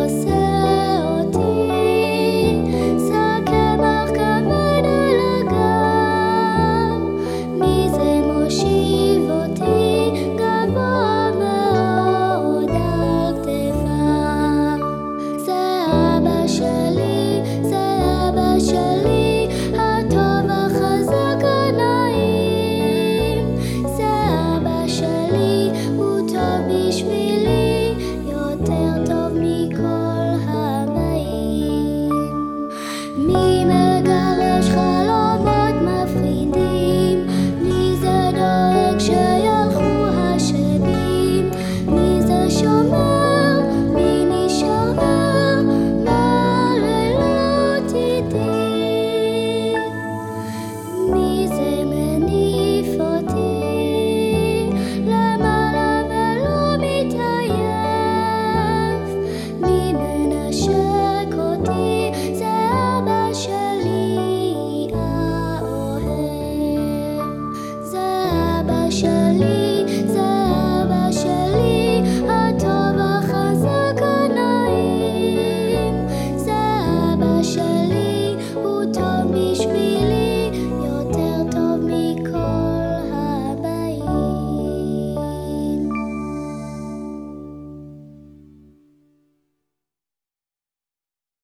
yourself 你们。